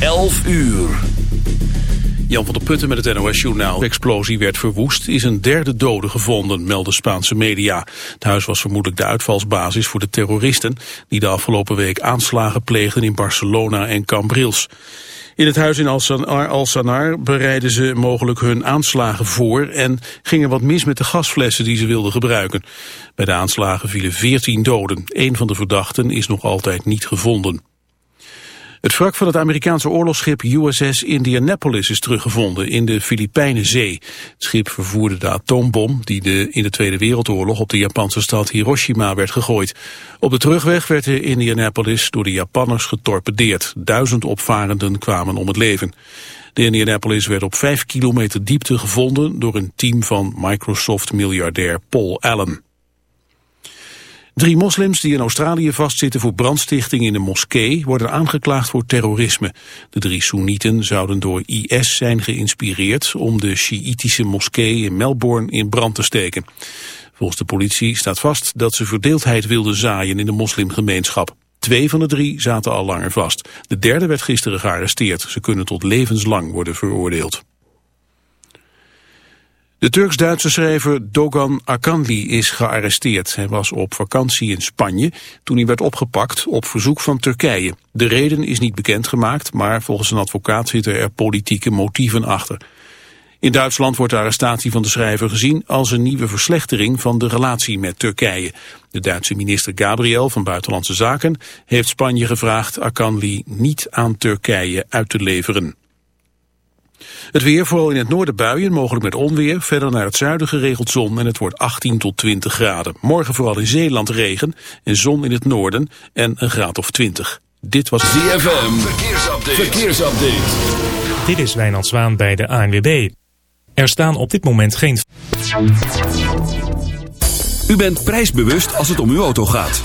11 uur. Jan van der Putten met het NOS-journaal. De explosie werd verwoest, is een derde dode gevonden, melden Spaanse media. Het huis was vermoedelijk de uitvalsbasis voor de terroristen... die de afgelopen week aanslagen pleegden in Barcelona en Cambrils. In het huis in Al-Sanar bereidden ze mogelijk hun aanslagen voor... en ging er wat mis met de gasflessen die ze wilden gebruiken. Bij de aanslagen vielen 14 doden. Een van de verdachten is nog altijd niet gevonden. Het wrak van het Amerikaanse oorlogsschip USS Indianapolis is teruggevonden in de Filipijnenzee. Het schip vervoerde de atoombom die de, in de Tweede Wereldoorlog op de Japanse stad Hiroshima werd gegooid. Op de terugweg werd de Indianapolis door de Japanners getorpedeerd. Duizend opvarenden kwamen om het leven. De Indianapolis werd op vijf kilometer diepte gevonden door een team van Microsoft-miljardair Paul Allen. Drie moslims die in Australië vastzitten voor brandstichting in een moskee worden aangeklaagd voor terrorisme. De drie Soenieten zouden door IS zijn geïnspireerd om de Sjiitische moskee in Melbourne in brand te steken. Volgens de politie staat vast dat ze verdeeldheid wilden zaaien in de moslimgemeenschap. Twee van de drie zaten al langer vast. De derde werd gisteren gearresteerd. Ze kunnen tot levenslang worden veroordeeld. De Turks-Duitse schrijver Dogan Akanli is gearresteerd. Hij was op vakantie in Spanje toen hij werd opgepakt op verzoek van Turkije. De reden is niet bekendgemaakt, maar volgens een advocaat zitten er politieke motieven achter. In Duitsland wordt de arrestatie van de schrijver gezien als een nieuwe verslechtering van de relatie met Turkije. De Duitse minister Gabriel van Buitenlandse Zaken heeft Spanje gevraagd Akanli niet aan Turkije uit te leveren. Het weer, vooral in het noorden buien, mogelijk met onweer. Verder naar het zuiden geregeld zon en het wordt 18 tot 20 graden. Morgen vooral in Zeeland regen en zon in het noorden en een graad of 20. Dit was ZFM, verkeersupdate. verkeersupdate. Dit is Wijnand Zwaan bij de ANWB. Er staan op dit moment geen... U bent prijsbewust als het om uw auto gaat.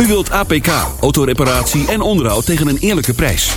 U wilt APK, autoreparatie en onderhoud tegen een eerlijke prijs.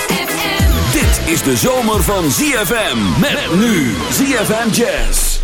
Dit is de zomer van ZFM. Met nu ZFM Jazz.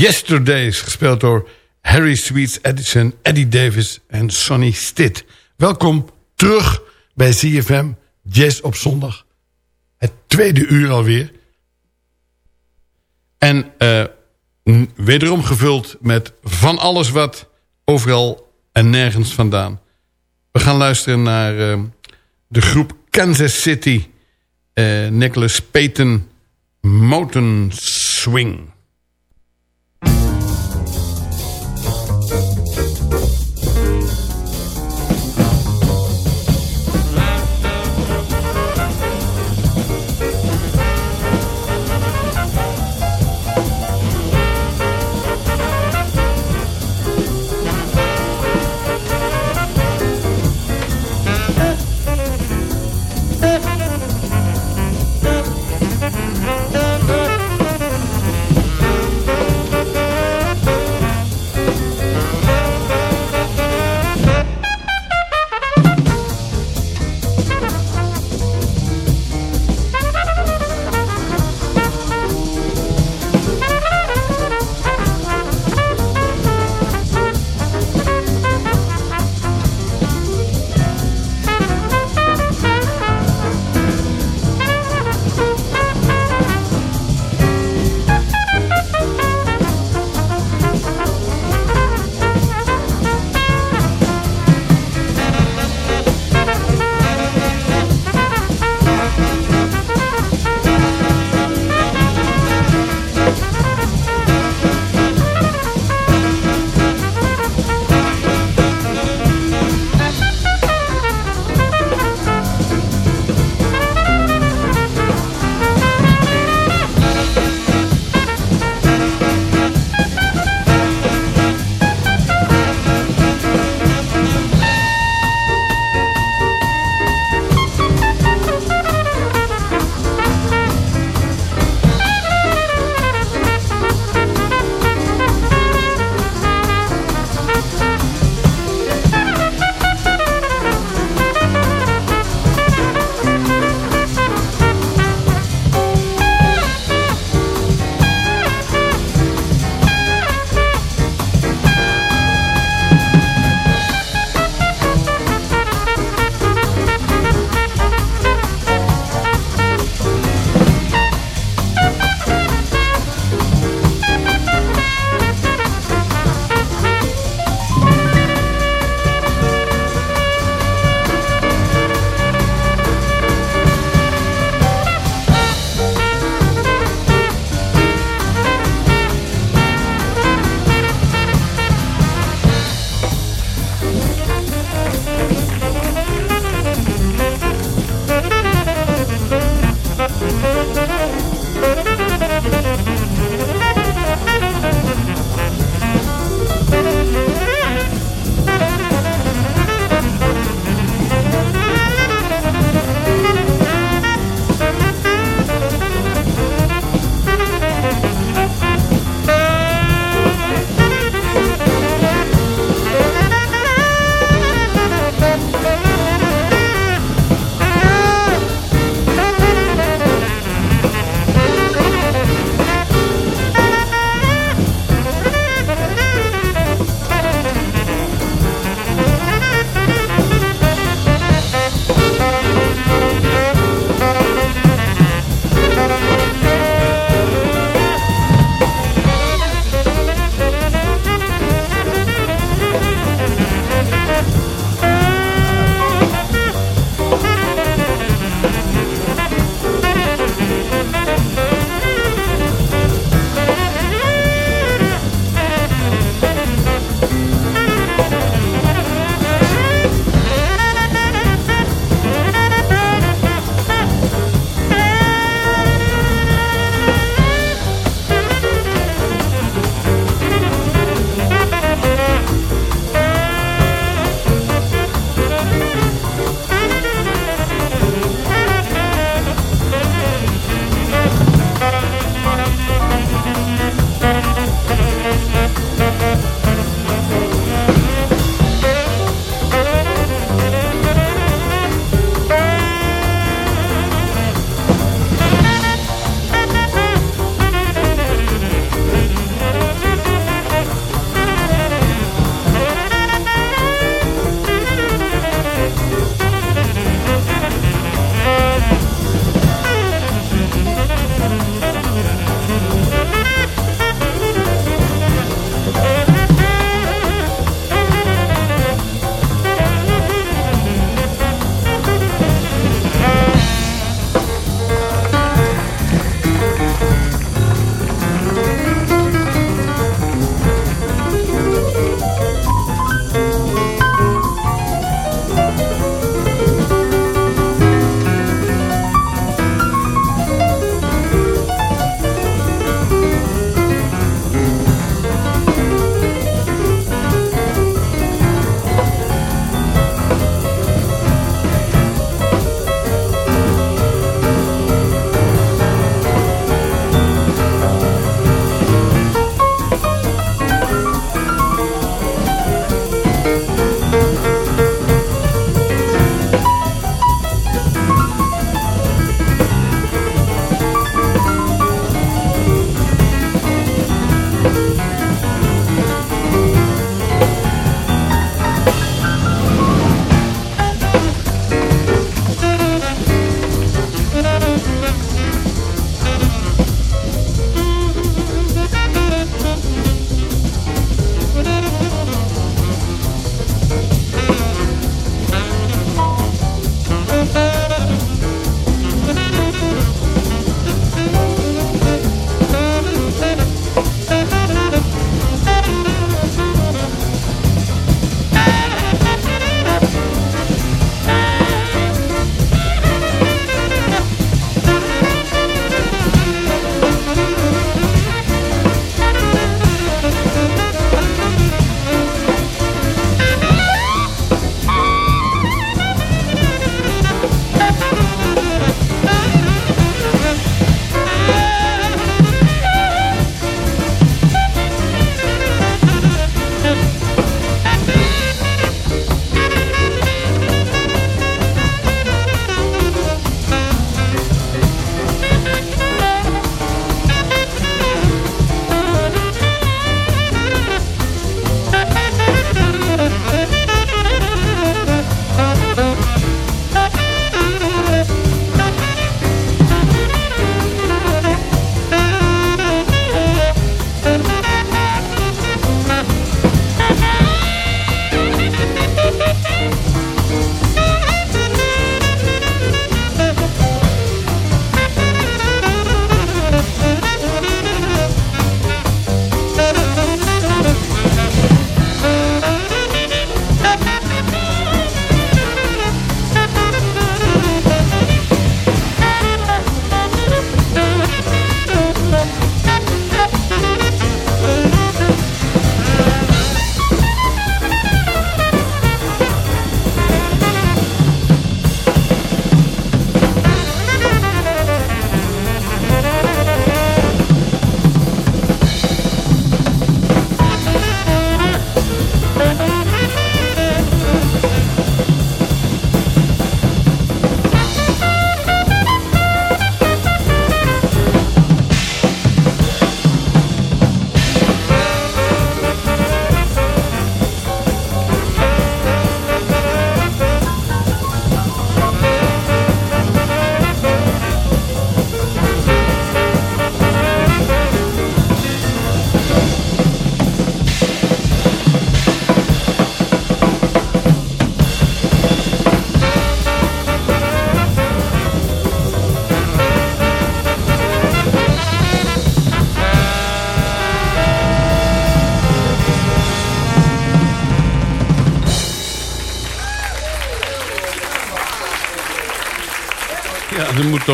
Yesterdays, gespeeld door Harry Sweets Edison, Eddie Davis en Sonny Stitt. Welkom terug bij ZFM Jazz op zondag. Het tweede uur alweer. En uh, wederom gevuld met van alles wat overal en nergens vandaan. We gaan luisteren naar uh, de groep Kansas City. Uh, Nicholas Payton Mountain Swing.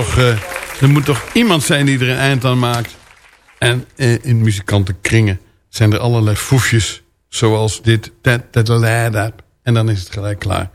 Eh, er moet toch iemand zijn die er een eind aan maakt. En eh, in muzikantenkringen zijn er allerlei foefjes. Zoals dit. tat, tat, la, da, En dan is het gelijk klaar.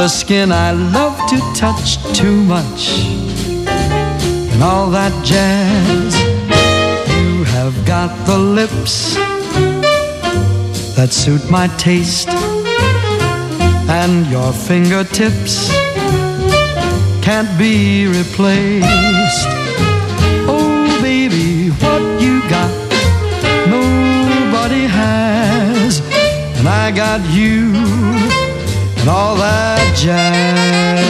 The skin I love to touch too much and all that jazz. You have got the lips that suit my taste and your fingertips can't be replaced. Oh, baby, what you got, nobody has, and I got you and all that jazz.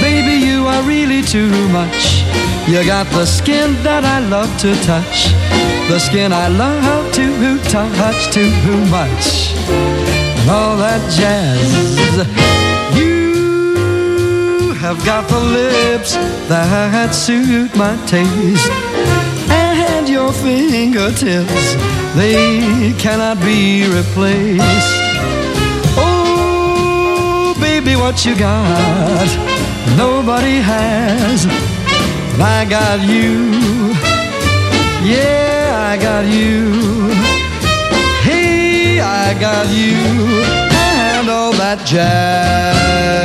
Baby, you are really too much. You got the skin that I love to touch. The skin I love to touch too much. And all that jazz. Have got the lips that suit my taste. And your fingertips, they cannot be replaced. Oh, baby, what you got? Nobody has. And I got you. Yeah, I got you. Hey, I got you. And all that jazz.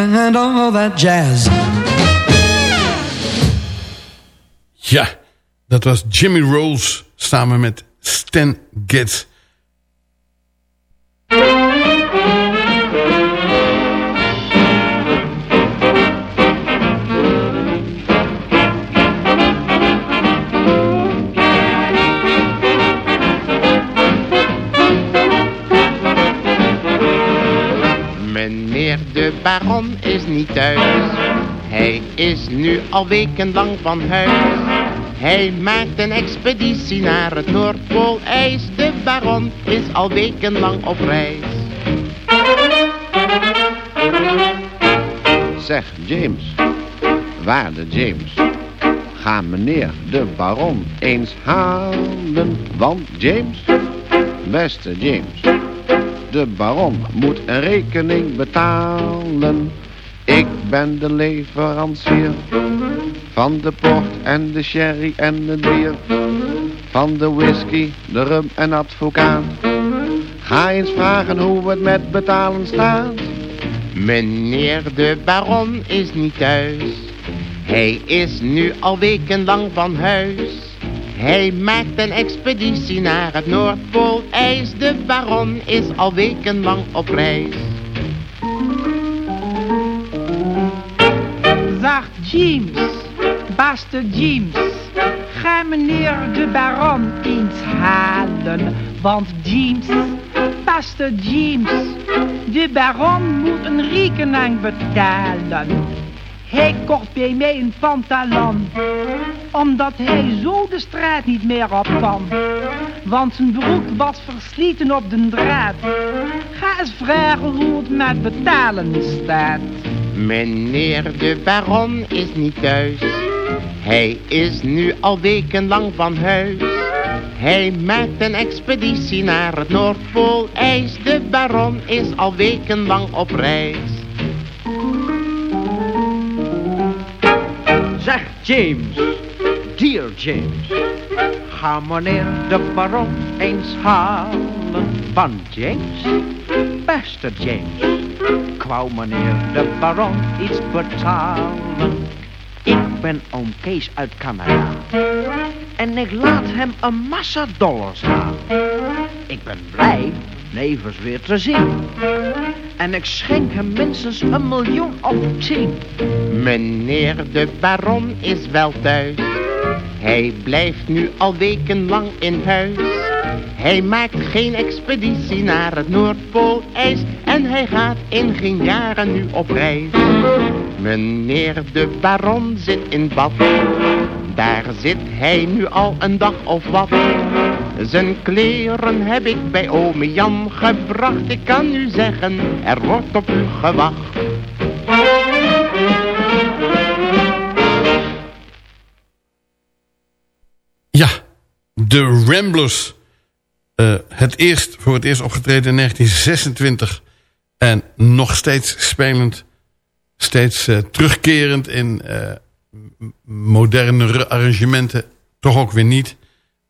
And all that jazz. Ja, dat was Jimmy Rolls samen met Stan Getz. De baron is niet thuis. Hij is nu al wekenlang van huis. Hij maakt een expeditie naar het Noordpoolijs. De baron is al wekenlang op reis. Zeg James, waarde James, ga meneer de baron eens halen. Want James, beste James, de baron moet een rekening betalen. Ik ben de leverancier van de port en de sherry en het bier. Van de whisky, de rum en advocaat. Ga eens vragen hoe het met betalen staat. Meneer de baron is niet thuis. Hij is nu al wekenlang van huis. Hij maakt een expeditie naar het Noordpoolijs. De baron is al wekenlang op reis. Zacht James, beste James, ga meneer de baron eens halen. Want James, beste James, de baron moet een rekening betalen. Hij kocht bij mij een pantalon, omdat hij zo de straat niet meer op kan. Want zijn broek was versleten op de draad. Ga eens vragen hoe het met betalen staat. Meneer de baron is niet thuis. Hij is nu al wekenlang van huis. Hij maakt een expeditie naar het Noordpoolijs. De baron is al wekenlang op reis. Zeg James, dear James, ga meneer de baron eens halen. Want James, beste James, wou meneer de baron iets betalen. Ik ben oom Kees uit Canada en ik laat hem een massa dollars gaan. Ik ben blij nevens weer te zien. En ik schenk hem minstens een miljoen of tien. Meneer de baron is wel thuis. Hij blijft nu al wekenlang in huis. Hij maakt geen expeditie naar het Noordpoolijs. En hij gaat in geen jaren nu op reis. Meneer de baron zit in bad. Daar zit hij nu al een dag of wat. Zijn kleren heb ik bij ome Jan gebracht. Ik kan u zeggen, er wordt op u gewacht. Ja, de Ramblers. Eh, het eerst, voor het eerst opgetreden in 1926. En nog steeds spelend. Steeds eh, terugkerend in uh, modernere arrangementen. Toch ook weer niet.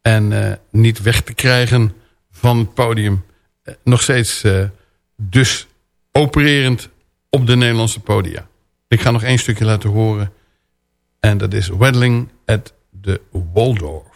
En niet weg te krijgen van het podium. nog steeds dus opererend op de Nederlandse podia. Ik ga nog één stukje laten horen. En dat is Weddling at the Waldorf.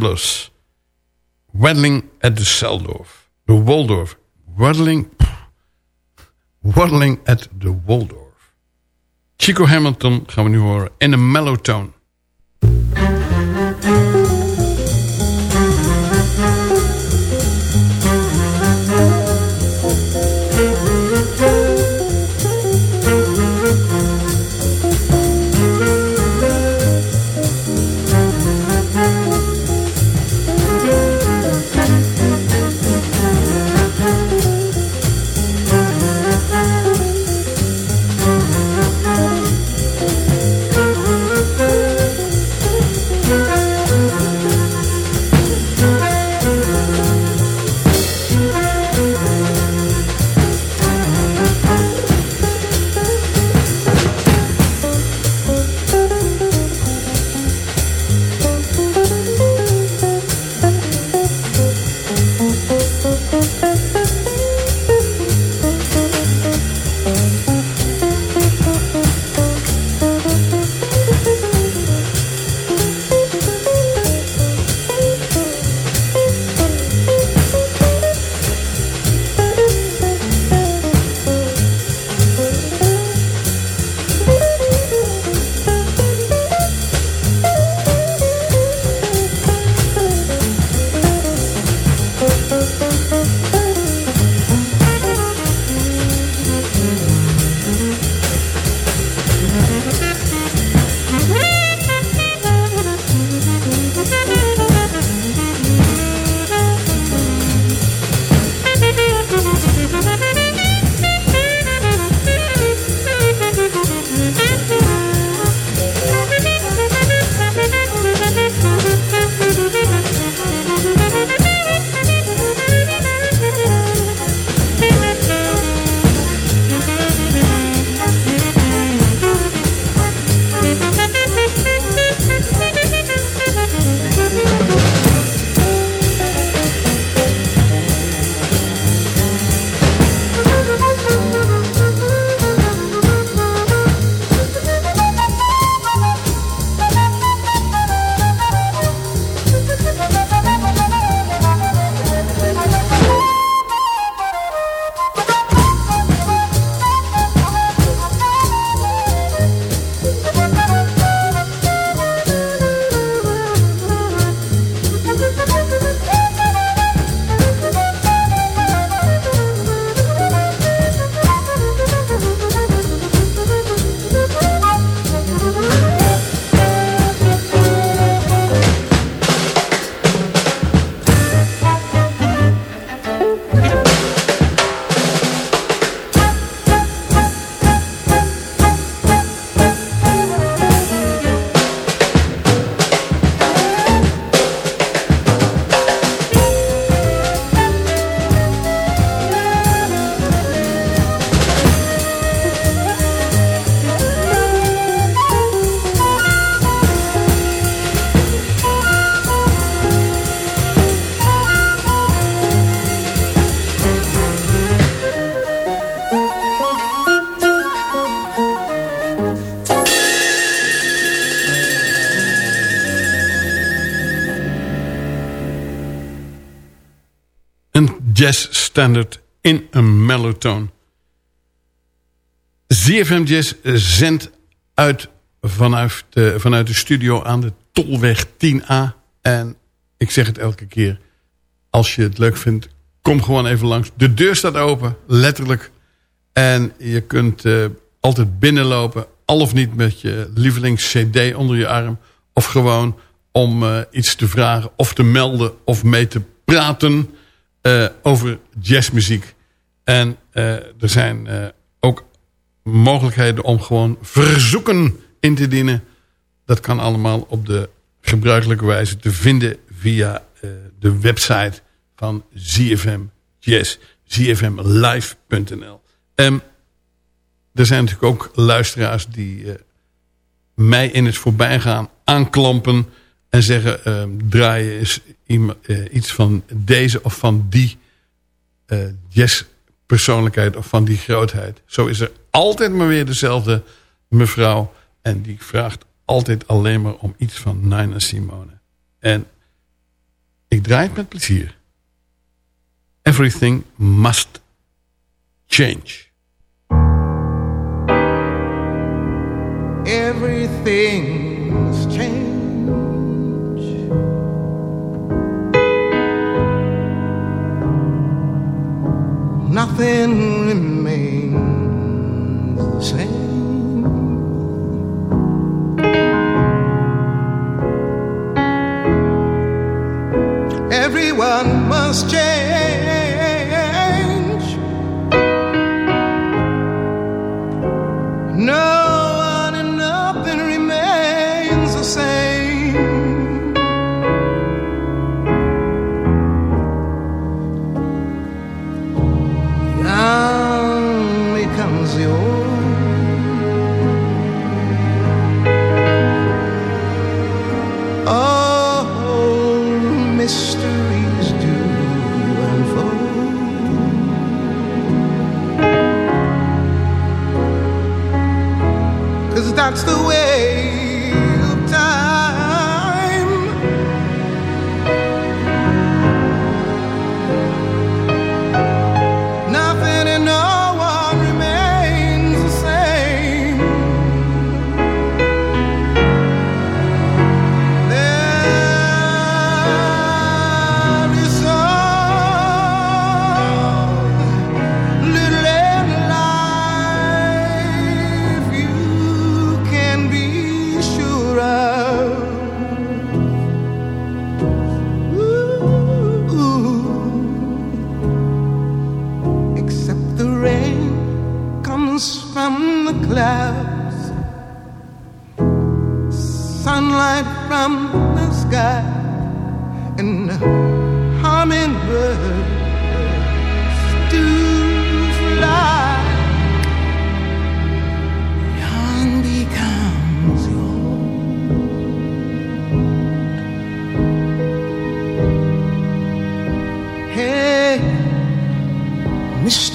The. Waddling at the Seldorf. De Waldorf. Waddling... Waddling at the Waldorf. Chico Hamilton gaan we nu horen in een mellow tone. Jazz standard in een mellotone. ZFM Jazz zendt uit vanuit de, vanuit de studio aan de Tolweg 10A. En ik zeg het elke keer, als je het leuk vindt, kom gewoon even langs. De deur staat open, letterlijk. En je kunt uh, altijd binnenlopen, al of niet met je lievelings cd onder je arm. Of gewoon om uh, iets te vragen of te melden of mee te praten uh, over jazzmuziek. En uh, er zijn uh, ook mogelijkheden om gewoon verzoeken in te dienen. Dat kan allemaal op de gebruikelijke wijze te vinden via de website van ZFM Jazz. ZFMlive.nl um, Er zijn natuurlijk ook luisteraars die mij in het voorbijgaan aanklampen en zeggen, uh, draai eens uh, iets van deze of van die uh, jazzpersoonlijkheid of van die grootheid. Zo is er altijd maar weer dezelfde mevrouw. En die vraagt altijd alleen maar om iets van Nina Simone. En Ik draai het met plezier. Everything must change. Everything's changed. Nothing remains the same. Everyone must change.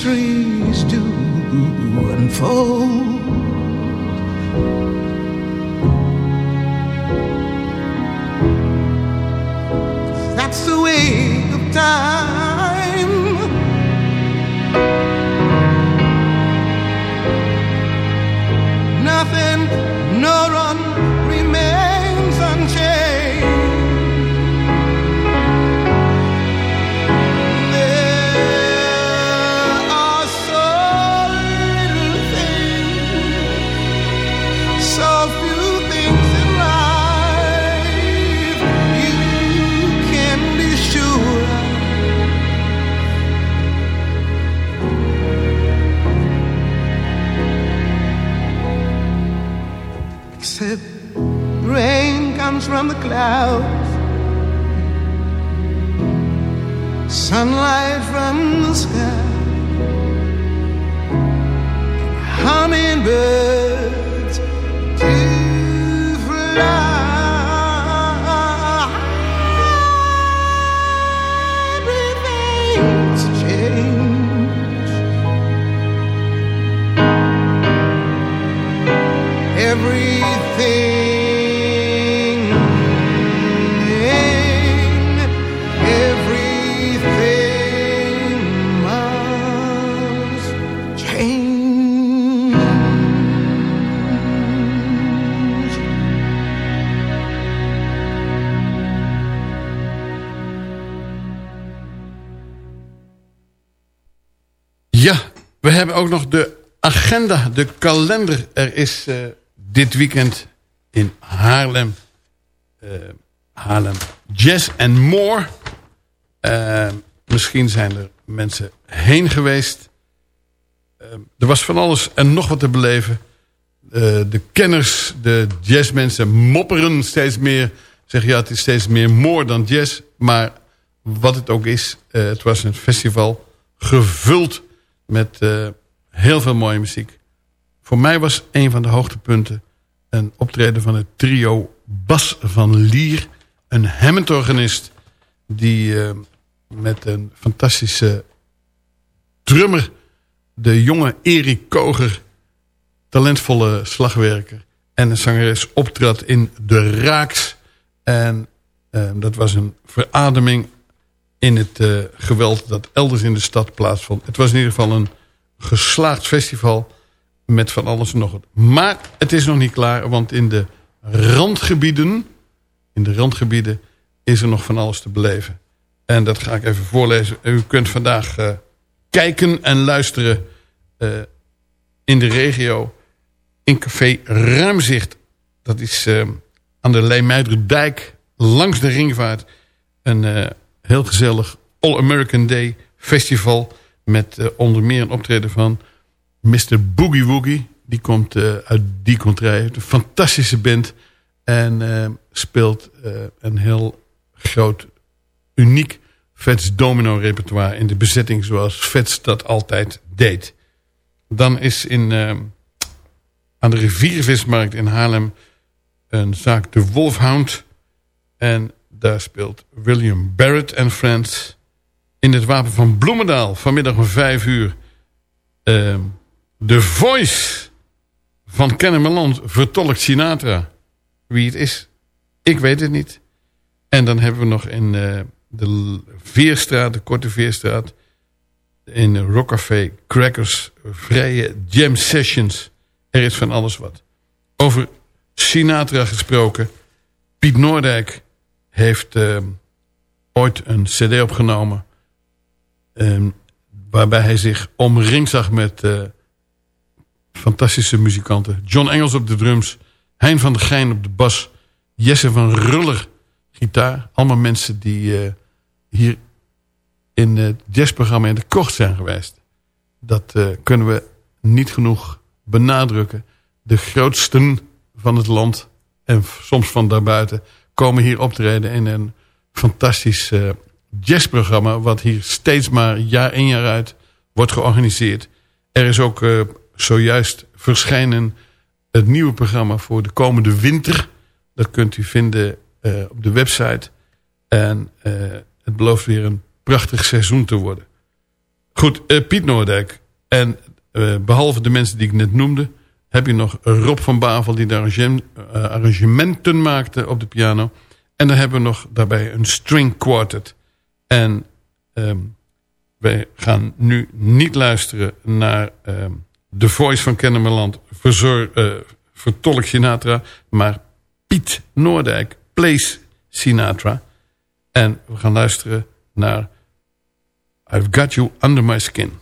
dream. Ja, we hebben ook nog de agenda, de kalender. Er is eh, dit weekend in Haarlem, eh, Haarlem Jazz and More. Eh, misschien zijn er mensen heen geweest. Er was van alles en nog wat te beleven. De kenners, de jazzmensen mopperen steeds meer. Zeggen ja, het is steeds meer more dan jazz. Maar wat het ook is, het was een festival gevuld met eh, heel veel mooie muziek. Voor mij was een van de hoogtepunten een optreden van het trio Bas van Lier. Een Hammond-organist die eh, met een fantastische drummer... de jonge Erik Koger, talentvolle slagwerker... en een zangeres optrad in De Raaks. En Eh, dat was een verademing in het eh, geweld dat elders in de stad plaatsvond. Het was in ieder geval een geslaagd festival met van alles en nog wat. Maar het is nog niet klaar, want in de randgebieden, in de randgebieden is er nog van alles te beleven. En dat ga ik even voorlezen. U kunt vandaag uh, kijken en luisteren uh, in de regio in café Ruimzicht. Dat is aan de Leemuiderdijk langs de ringvaart. Een heel gezellig All American Day festival met onder meer een optreden van Mr. Boogie Woogie. Die komt uit die contrij. Een fantastische band. En speelt een heel groot uniek Vets domino repertoire in de bezetting zoals Vets dat altijd deed. Dan is in, aan de riviervismarkt in Haarlem een zaak De Wolfhound. En daar speelt William Barrett en Friends. In het Wapen van Bloemendaal vanmiddag om vijf uur. Uh, The Voice van Kennemerland vertolkt Sinatra. Wie het is, ik weet het niet. En dan hebben we nog in... Uh, de Veerstraat, de Korte Veerstraat. In Rockcafé Crackers, vrije jam sessions. Er is van alles wat. Over Sinatra gesproken. Piet Noordijk heeft uh, ooit een cd opgenomen. Uh, waarbij hij zich omringd zag met uh, fantastische muzikanten. John Engels op de drums. Hein van der Geijn op de bas. Jesse van Ruller gitaar. Allemaal mensen die hier in het jazzprogramma in de kocht zijn geweest. Dat kunnen we niet genoeg benadrukken. De grootsten van het land en soms van daarbuiten komen hier optreden in een fantastisch uh, jazzprogramma... wat hier steeds maar jaar in jaar uit wordt georganiseerd. Er is ook uh, zojuist verschijnen het nieuwe programma voor de komende winter. Dat kunt u vinden op de website. En het belooft weer een prachtig seizoen te worden. Goed, Piet Noordijk. En behalve de mensen die ik net noemde... heb je nog Rob van Bavel die arrangem, uh, arrangementen maakte op de piano. En dan hebben we nog daarbij een string quartet. En um, wij gaan nu niet luisteren naar um, The Voice van Kennemerland... Verzor, vertolk Sinatra, maar Piet Noordijk plays Sinatra... En we gaan luisteren naar I've Got You Under My Skin.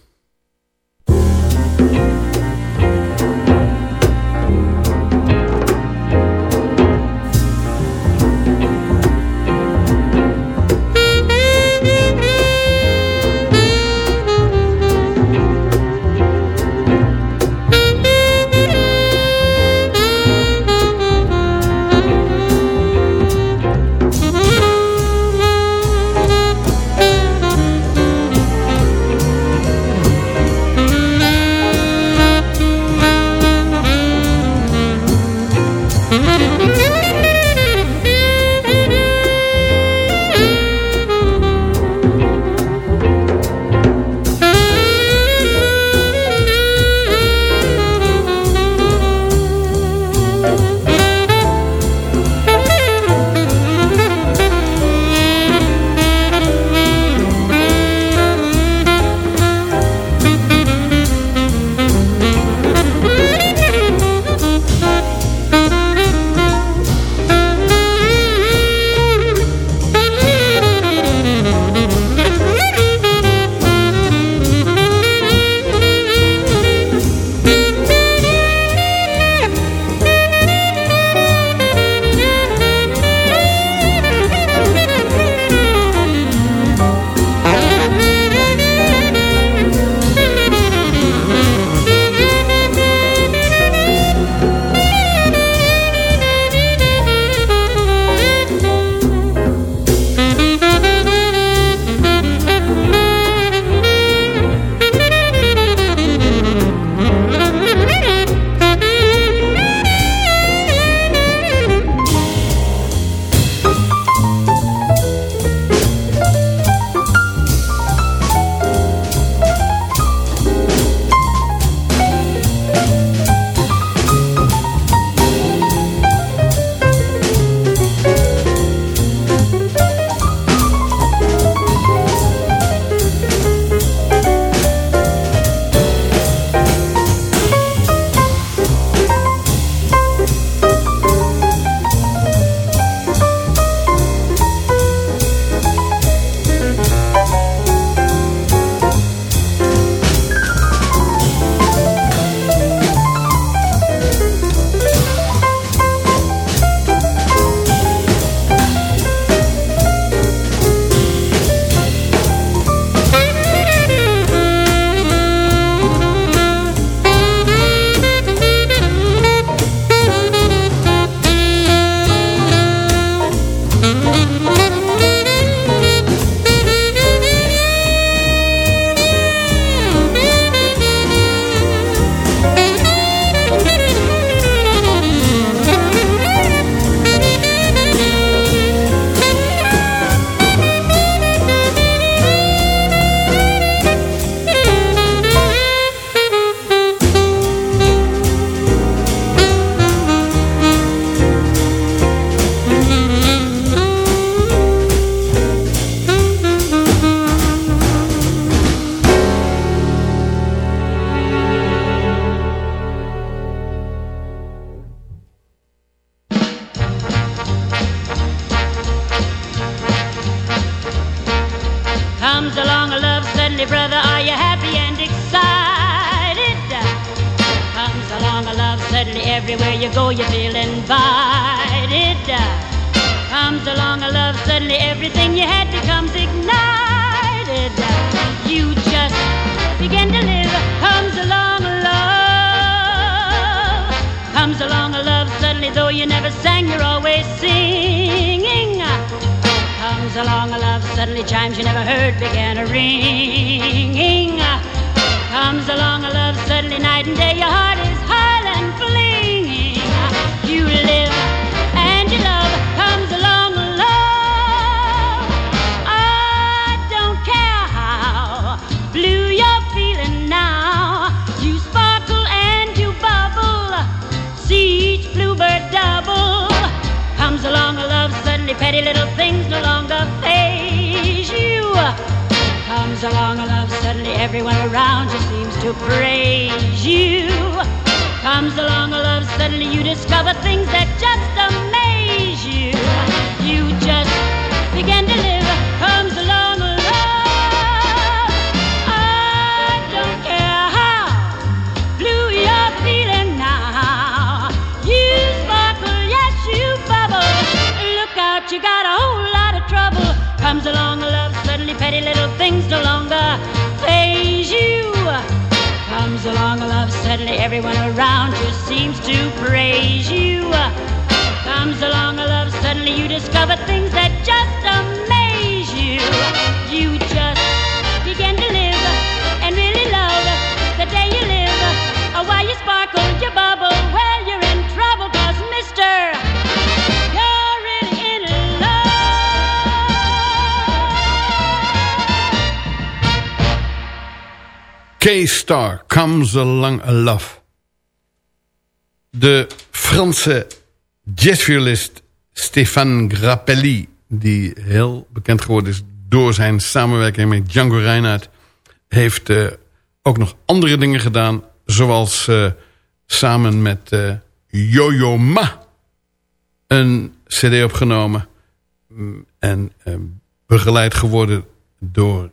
Lively, brother? Are you happy and excited? Comes along a love suddenly everywhere you go, you feel invited. Comes along a love suddenly everything you had becomes ignited. You just begin to live. Comes along a love. Comes along a love suddenly, though you never sang, you're always singing. Comes along a love suddenly, chimes you never heard began a ringing. Comes along a love suddenly, night and day, your heart is highland flinging. You live and you love. Comes along a love. I don't care how blue you're feeling now. You sparkle and you bubble. See each bluebird double. Comes along a love suddenly, petty little longer phase you. Comes along a love suddenly, everyone around you seems to praise you. Comes along a love suddenly, you discover things that just amaze you. You just begin to live. Comes along a love, suddenly petty little things no longer phase you. Comes along love, suddenly everyone around you seems to praise you. Comes along love, suddenly you discover things that K-Star, Comes Along a Love. De Franse jazzviolist Stéphane Grappelli... die heel bekend geworden is door zijn samenwerking met Django Reinhardt... heeft eh, ook nog andere dingen gedaan... zoals eh, samen met eh, Yo-Yo Ma een cd opgenomen... Mm, en begeleid geworden door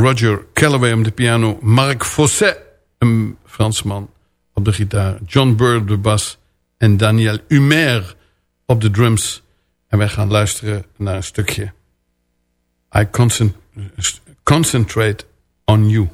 Roger Calloway op de piano... Marc Fosset, een Fransman, op de gitaar... John Burr op de bas en Daniel Humer op de drums. En wij gaan luisteren naar een stukje... I concent- Concentrate on You.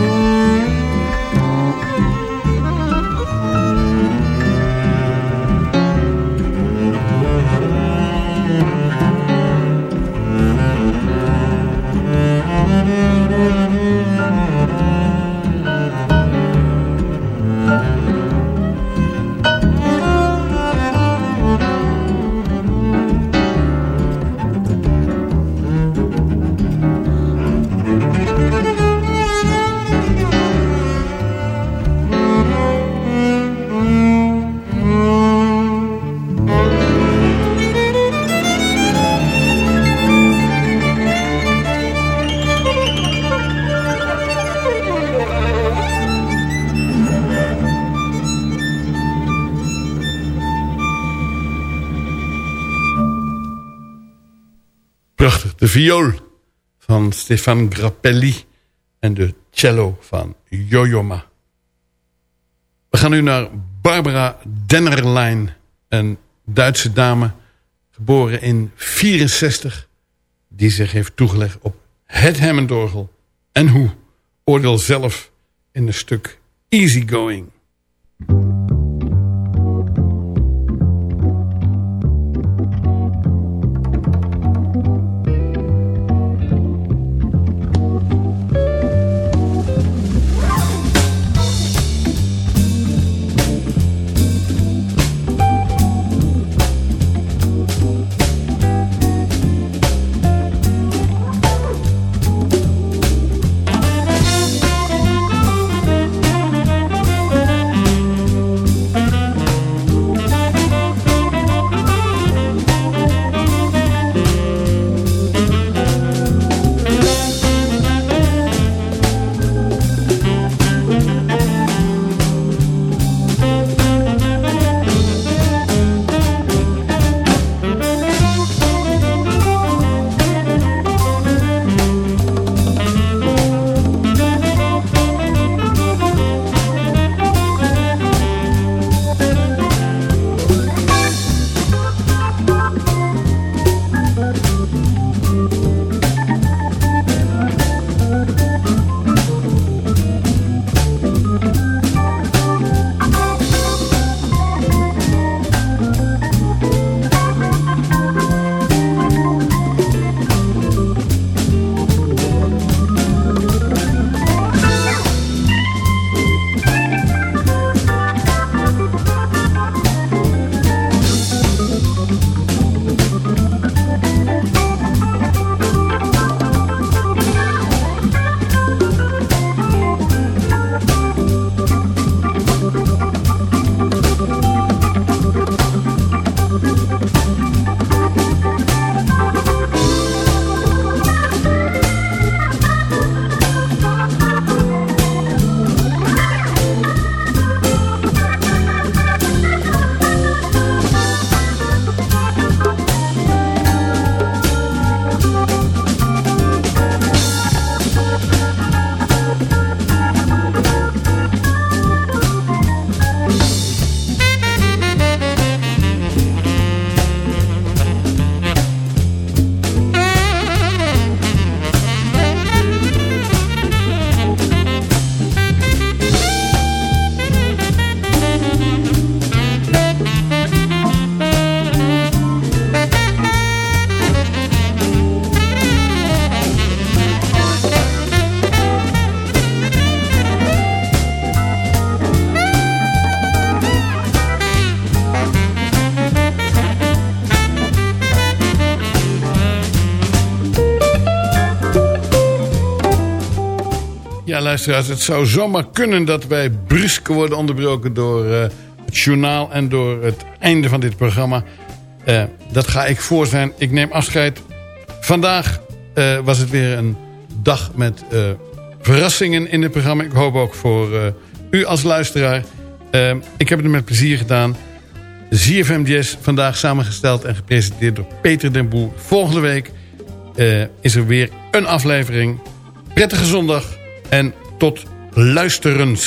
Música viool van Stefan Grappelli en de cello van Joyoma. We gaan nu naar Barbara Dennerlein, een Duitse dame, geboren in 64, die zich heeft toegelegd op het Hammondorgel. En hoe? Oordeel zelf in een stuk Easygoing. Ja, het zou zomaar kunnen dat wij brusk worden onderbroken door uh, het journaal en door het einde van dit programma. Uh, dat ga ik voor zijn. Ik neem afscheid. Vandaag uh, was het weer een dag met verrassingen in het programma. Ik hoop ook voor u als luisteraar. ik heb het met plezier gedaan. ZFM vandaag samengesteld en gepresenteerd door Peter den Boer. Volgende week is er weer een aflevering. Prettige zondag en tot luisterens.